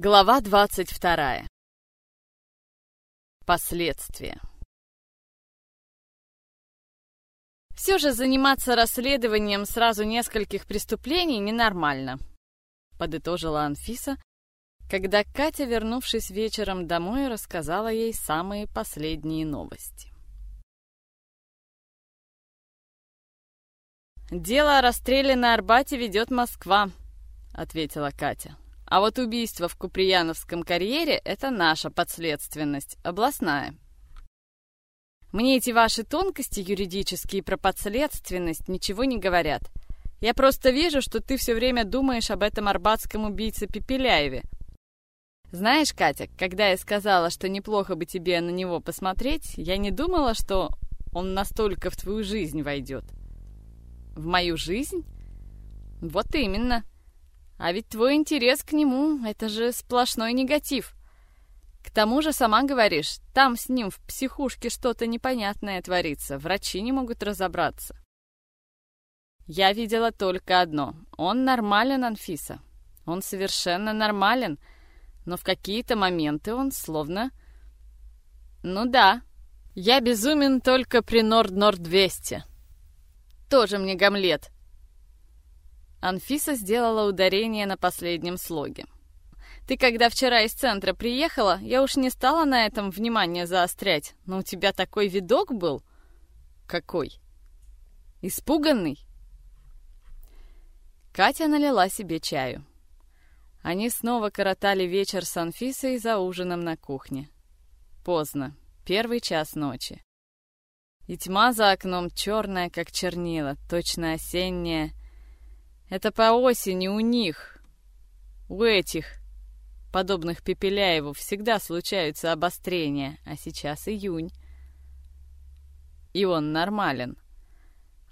Глава 22. Последствия. Все же заниматься расследованием сразу нескольких преступлений ненормально, подытожила Анфиса, когда Катя, вернувшись вечером домой, рассказала ей самые последние новости. «Дело о расстреле на Арбате ведет Москва», — ответила Катя. А вот убийство в Куприяновском карьере — это наша подследственность, областная. Мне эти ваши тонкости юридические про подследственность ничего не говорят. Я просто вижу, что ты все время думаешь об этом арбатском убийце Пепеляеве. Знаешь, Катя, когда я сказала, что неплохо бы тебе на него посмотреть, я не думала, что он настолько в твою жизнь войдет. В мою жизнь? Вот именно. А ведь твой интерес к нему — это же сплошной негатив. К тому же, сама говоришь, там с ним в психушке что-то непонятное творится, врачи не могут разобраться. Я видела только одно. Он нормален, Анфиса. Он совершенно нормален, но в какие-то моменты он словно... Ну да, я безумен только при Норд-Норд-200. Тоже мне Гамлет — Анфиса сделала ударение на последнем слоге. «Ты когда вчера из центра приехала, я уж не стала на этом внимание заострять, но у тебя такой видок был». «Какой?» «Испуганный?» Катя налила себе чаю. Они снова коротали вечер с Анфисой за ужином на кухне. Поздно, первый час ночи. И тьма за окном черная, как чернила, точно осенняя, это по осени у них, у этих, подобных Пепеляеву, всегда случаются обострения, а сейчас июнь. И он нормален.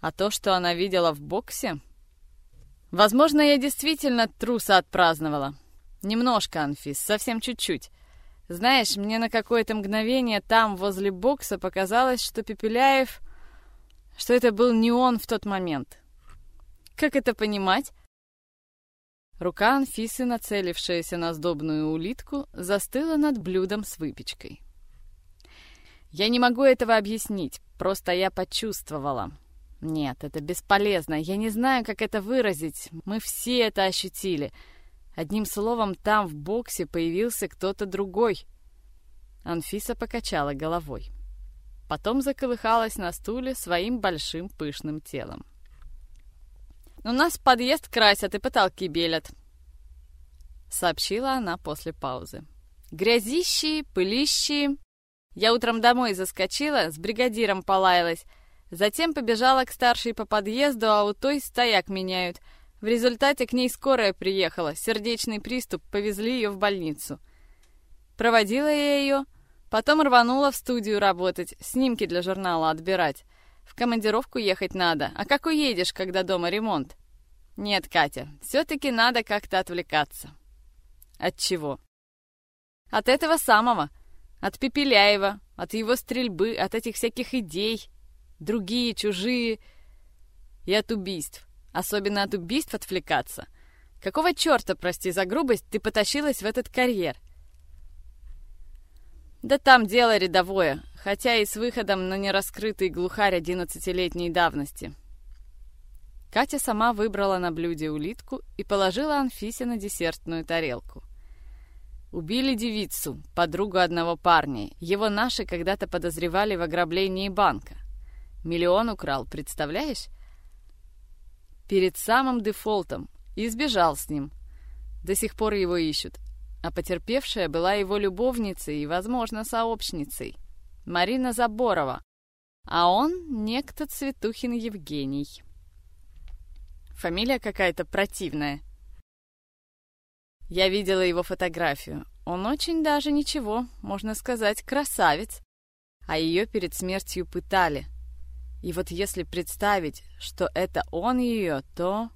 А то, что она видела в боксе... Возможно, я действительно труса отпраздновала. Немножко, Анфис, совсем чуть-чуть. Знаешь, мне на какое-то мгновение там, возле бокса, показалось, что Пепеляев... Что это был не он в тот момент. Как это понимать? Рука Анфисы, нацелившаяся на сдобную улитку, застыла над блюдом с выпечкой. Я не могу этого объяснить, просто я почувствовала. Нет, это бесполезно, я не знаю, как это выразить. Мы все это ощутили. Одним словом, там в боксе появился кто-то другой. Анфиса покачала головой. Потом заколыхалась на стуле своим большим пышным телом. «У нас подъезд красят и потолки белят», — сообщила она после паузы. «Грязищи, пылищи...» Я утром домой заскочила, с бригадиром полаялась, затем побежала к старшей по подъезду, а у той стояк меняют. В результате к ней скорая приехала, сердечный приступ, повезли ее в больницу. Проводила я ее, потом рванула в студию работать, снимки для журнала отбирать. В командировку ехать надо. А как уедешь, когда дома ремонт? Нет, Катя, все-таки надо как-то отвлекаться. От чего? От этого самого. От Пепеляева, от его стрельбы, от этих всяких идей. Другие, чужие. И от убийств. Особенно от убийств отвлекаться. Какого черта, прости за грубость, ты потащилась в этот карьер? Да там дело рядовое, хотя и с выходом на нераскрытый глухарь одиннадцатилетней давности. Катя сама выбрала на блюде улитку и положила Анфисе на десертную тарелку. Убили девицу, подругу одного парня. Его наши когда-то подозревали в ограблении банка. Миллион украл, представляешь? Перед самым дефолтом. И сбежал с ним. До сих пор его ищут а потерпевшая была его любовницей и, возможно, сообщницей. Марина Заборова, а он некто Цветухин Евгений. Фамилия какая-то противная. Я видела его фотографию. Он очень даже ничего, можно сказать, красавец. А ее перед смертью пытали. И вот если представить, что это он ее, то...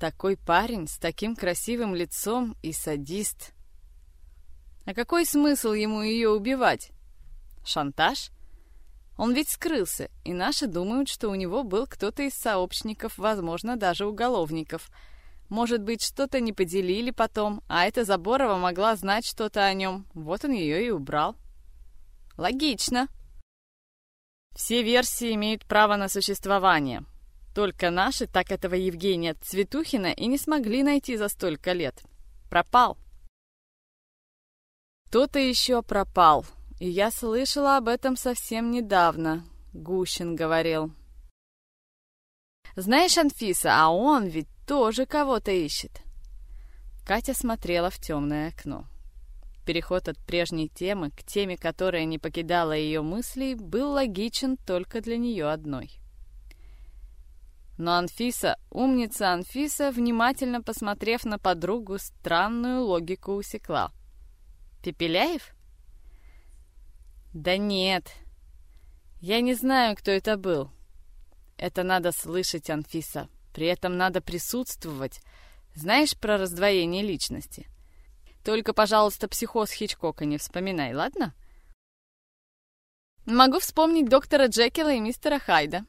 Такой парень с таким красивым лицом и садист. А какой смысл ему ее убивать? Шантаж? Он ведь скрылся, и наши думают, что у него был кто-то из сообщников, возможно, даже уголовников. Может быть, что-то не поделили потом, а эта Заборова могла знать что-то о нем. Вот он ее и убрал. Логично. Все версии имеют право на существование. Только наши так этого Евгения Цветухина и не смогли найти за столько лет. Пропал. Кто-то еще пропал, и я слышала об этом совсем недавно, Гущин говорил. Знаешь, Анфиса, а он ведь тоже кого-то ищет. Катя смотрела в темное окно. Переход от прежней темы к теме, которая не покидала ее мыслей, был логичен только для нее одной. Но Анфиса, умница Анфиса, внимательно посмотрев на подругу, странную логику усекла. «Пепеляев?» «Да нет. Я не знаю, кто это был. Это надо слышать, Анфиса. При этом надо присутствовать. Знаешь про раздвоение личности? Только, пожалуйста, психоз Хичкока не вспоминай, ладно? Могу вспомнить доктора Джекила и мистера Хайда.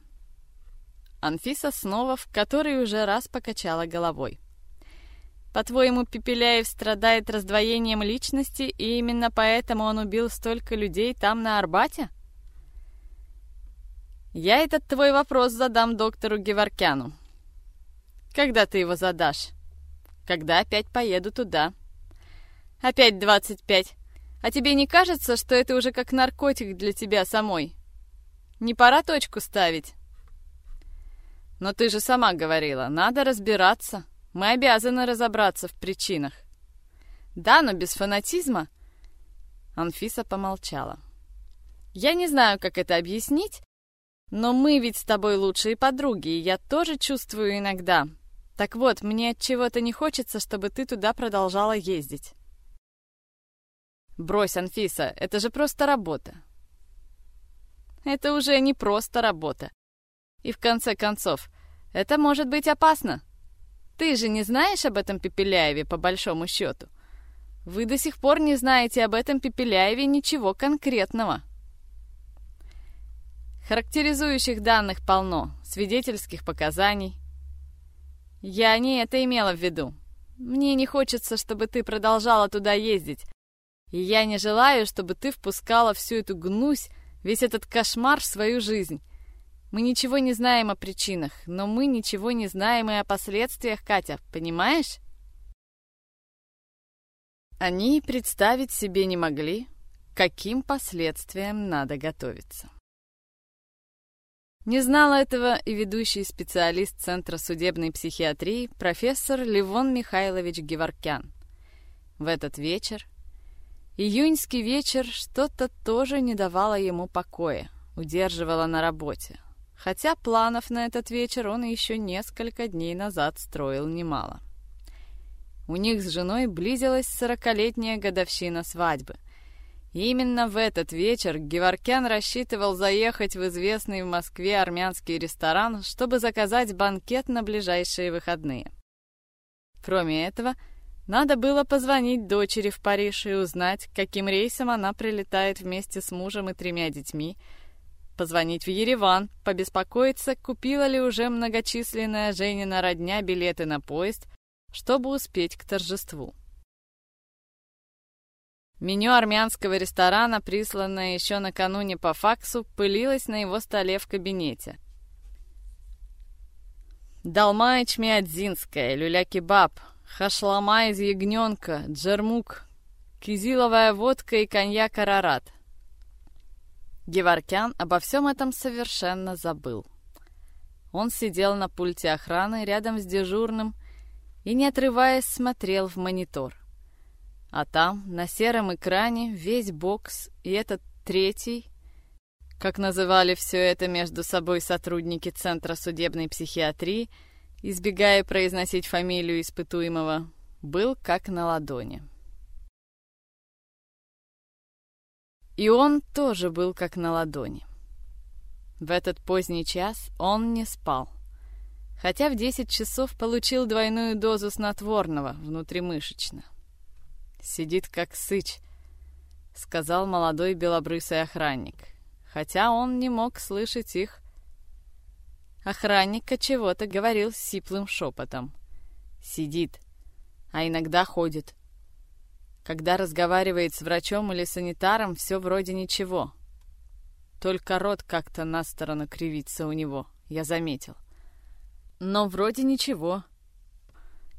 Анфиса снова в который уже раз покачала головой. По-твоему, Пепеляев страдает раздвоением личности, и именно поэтому он убил столько людей там, на Арбате? Я этот твой вопрос задам доктору Геворкяну. Когда ты его задашь? Когда опять поеду туда. Опять двадцать пять. А тебе не кажется, что это уже как наркотик для тебя самой? Не пора точку ставить? Но ты же сама говорила, надо разбираться. Мы обязаны разобраться в причинах. Да, но без фанатизма. Анфиса помолчала. Я не знаю, как это объяснить, но мы ведь с тобой лучшие подруги, и я тоже чувствую иногда, так вот, мне от чего-то не хочется, чтобы ты туда продолжала ездить. Брось, Анфиса, это же просто работа. Это уже не просто работа. И в конце концов, это может быть опасно. Ты же не знаешь об этом Пепеляеве, по большому счету. Вы до сих пор не знаете об этом Пепеляеве ничего конкретного. Характеризующих данных полно, свидетельских показаний. Я не это имела в виду. Мне не хочется, чтобы ты продолжала туда ездить. И я не желаю, чтобы ты впускала всю эту гнусь, весь этот кошмар в свою жизнь. Мы ничего не знаем о причинах, но мы ничего не знаем и о последствиях, Катя, понимаешь? Они представить себе не могли, каким последствиям надо готовиться. Не знал этого и ведущий специалист Центра судебной психиатрии профессор Левон Михайлович Геворкян. В этот вечер, июньский вечер, что-то тоже не давало ему покоя, удерживало на работе. Хотя планов на этот вечер он еще несколько дней назад строил немало. У них с женой близилась сорокалетняя годовщина свадьбы – Именно в этот вечер Геворкян рассчитывал заехать в известный в Москве армянский ресторан, чтобы заказать банкет на ближайшие выходные. Кроме этого, надо было позвонить дочери в Париж и узнать, каким рейсом она прилетает вместе с мужем и тремя детьми, позвонить в Ереван, побеспокоиться, купила ли уже многочисленная Женина родня билеты на поезд, чтобы успеть к торжеству. Меню армянского ресторана, присланное еще накануне по факсу, пылилось на его столе в кабинете. Долма ячмеадзинская, люля-кебаб, хашлама из ягненка, джермук, кизиловая водка и коньяк «Арарат». Геворкян обо всем этом совершенно забыл. Он сидел на пульте охраны рядом с дежурным и, не отрываясь, смотрел в монитор. А там, на сером экране, весь бокс и этот третий, как называли все это между собой сотрудники Центра судебной психиатрии, избегая произносить фамилию испытуемого, был как на ладони. И он тоже был как на ладони. В этот поздний час он не спал, хотя в 10 часов получил двойную дозу снотворного внутримышечно. «Сидит как сыч», — сказал молодой белобрысый охранник, хотя он не мог слышать их. Охранника чего-то говорил сиплым шепотом. Сидит. А иногда ходит. Когда разговаривает с врачом или санитаром, все вроде ничего. Только рот как-то на сторону кривится у него, я заметил. Но вроде ничего.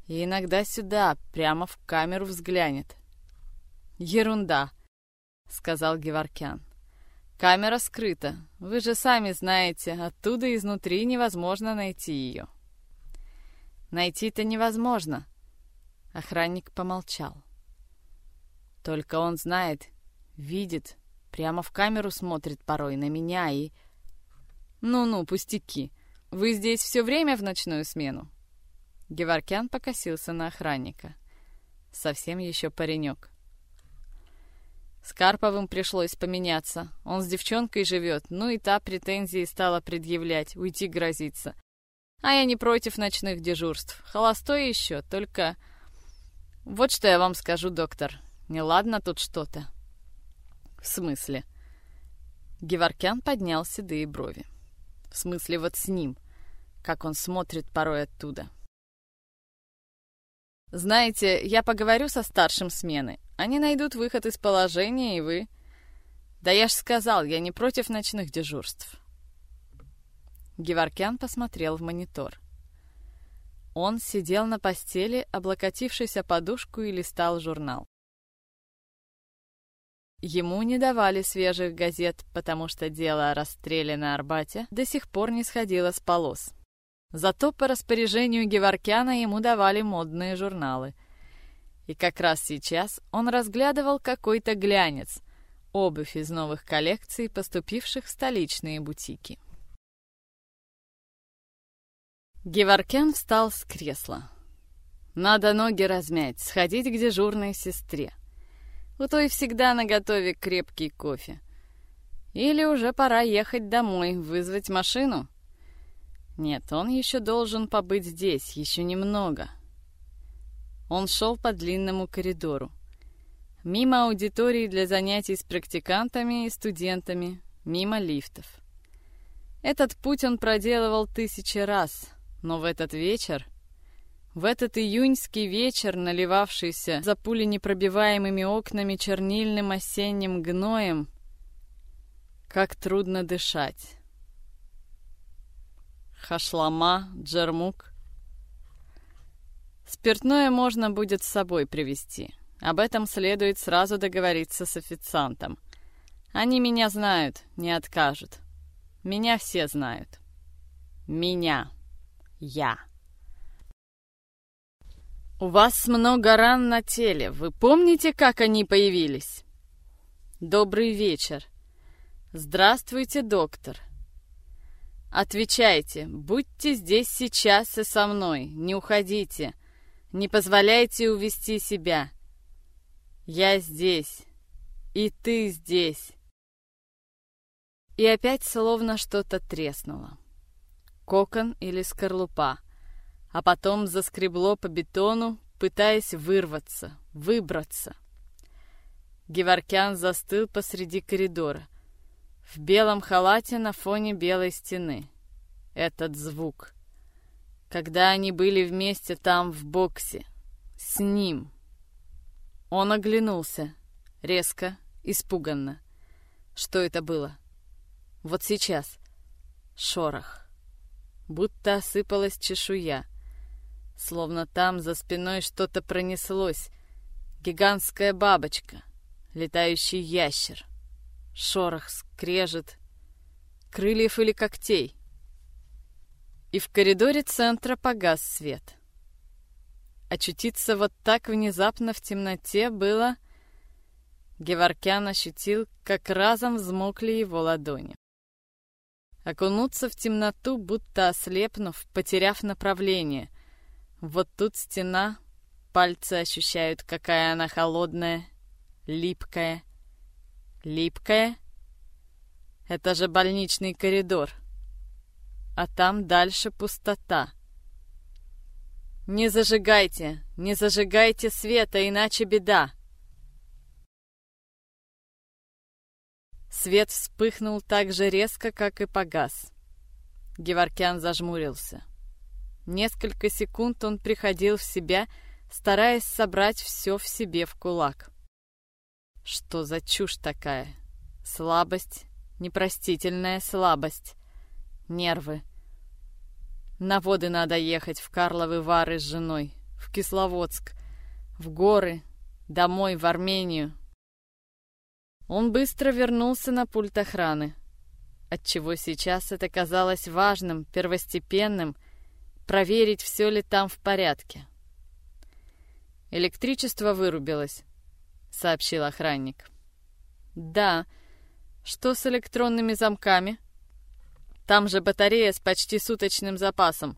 И иногда сюда, прямо в камеру взглянет. Ерунда, сказал Геворкян. Камера скрыта. Вы же сами знаете, оттуда изнутри невозможно найти ее. Найти-то невозможно. Охранник помолчал. Только он знает, видит, прямо в камеру смотрит порой на меня и... Ну-ну, пустяки. Вы здесь все время в ночную смену? Геворкян покосился на охранника. Совсем еще паренек. С Карповым пришлось поменяться. Он с девчонкой живет, ну и та претензии стала предъявлять, уйти грозится. А я не против ночных дежурств. Холостой еще, только... Вот что я вам скажу, доктор. Неладно тут что-то. В смысле? Геворкян поднял седые брови. В смысле вот с ним, как он смотрит порой оттуда. Знаете, я поговорю со старшим смены. Они найдут выход из положения, и вы... Да я ж сказал, я не против ночных дежурств. Геворкян посмотрел в монитор. Он сидел на постели, облокотившись о подушку и листал журнал. Ему не давали свежих газет, потому что дело о расстреле на Арбате до сих пор не сходило с полос. Зато по распоряжению Геворкяна ему давали модные журналы. И как раз сейчас он разглядывал какой-то глянец, обувь из новых коллекций, поступивших в столичные бутики. Геворкян встал с кресла. «Надо ноги размять, сходить к дежурной сестре. У той всегда наготове крепкий кофе. Или уже пора ехать домой, вызвать машину?» Нет, он еще должен побыть здесь, еще немного. Он шел по длинному коридору. Мимо аудитории для занятий с практикантами и студентами, мимо лифтов. Этот путь он проделывал тысячи раз, но в этот вечер, в этот июньский вечер, наливавшийся за пуленепробиваемыми окнами чернильным осенним гноем, как трудно дышать. Хашлама, джермук. Спиртное можно будет с собой привезти. Об этом следует сразу договориться с официантом. Они меня знают, не откажут. Меня все знают. Меня. Я. У вас много ран на теле. Вы помните, как они появились? Добрый вечер. Здравствуйте, доктор. Отвечайте, будьте здесь сейчас и со мной, не уходите. Не позволяйте увести себя. Я здесь, и ты здесь. И опять словно что-то треснуло. Кокон или скорлупа. А потом заскребло по бетону, пытаясь вырваться, выбраться. Геворкян застыл посреди коридора в белом халате на фоне белой стены. Этот звук. Когда они были вместе там, в боксе. С ним. Он оглянулся. Резко, испуганно. Что это было? Вот сейчас. Шорох. Будто осыпалась чешуя. Словно там за спиной что-то пронеслось. Гигантская бабочка. Летающий ящер. Шорох, скрежет. Крыльев или когтей. И в коридоре центра погас свет. Очутиться вот так внезапно в темноте было... Геворкян ощутил, как разом взмокли его ладони. Окунуться в темноту, будто ослепнув, потеряв направление. Вот тут стена, пальцы ощущают, какая она холодная, липкая. Липкая? Это же больничный коридор. А там дальше пустота. Не зажигайте, не зажигайте света, иначе беда. Свет вспыхнул так же резко, как и погас. Геворкян зажмурился. Несколько секунд он приходил в себя, стараясь собрать все в себе в кулак. Что за чушь такая? Слабость, непростительная слабость. Нервы. На воды надо ехать в Карловы Вары с женой, в Кисловодск, в горы, домой, в Армению. Он быстро вернулся на пульт охраны, отчего сейчас это казалось важным, первостепенным, проверить, все ли там в порядке. «Электричество вырубилось», — сообщил охранник. «Да. Что с электронными замками?» «Там же батарея с почти суточным запасом.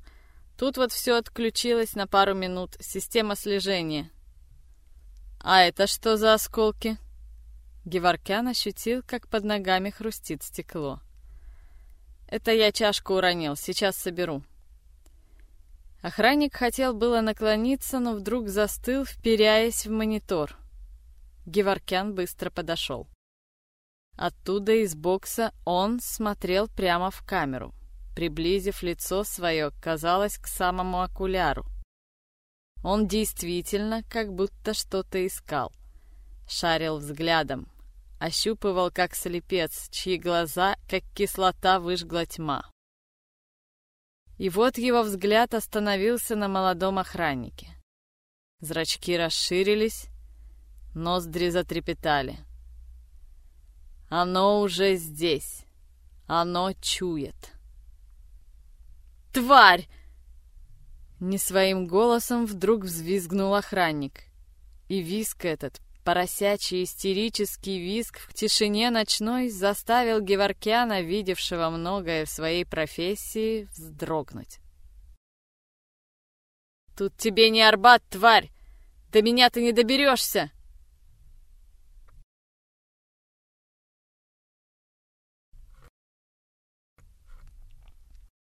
Тут вот все отключилось на пару минут. Система слежения». «А это что за осколки?» Геворкян ощутил, как под ногами хрустит стекло. «Это я чашку уронил, сейчас соберу». Охранник хотел было наклониться, но вдруг застыл, вперяясь в монитор. Геворкян быстро подошел. Оттуда из бокса он смотрел прямо в камеру, приблизив лицо свое, казалось, к самому окуляру. Он действительно как будто что-то искал. Шарил взглядом, ощупывал как слепец, чьи глаза, как кислота, выжгла тьма. И вот его взгляд остановился на молодом охраннике. Зрачки расширились, ноздри затрепетали. Оно уже здесь. Оно чует. «Тварь!» Не своим голосом вдруг взвизгнул охранник. И визг этот, поросячий истерический визг в тишине ночной заставил Геворкяна, видевшего многое в своей профессии, вздрогнуть. «Тут тебе не Арбат, тварь! До меня ты не доберешься!»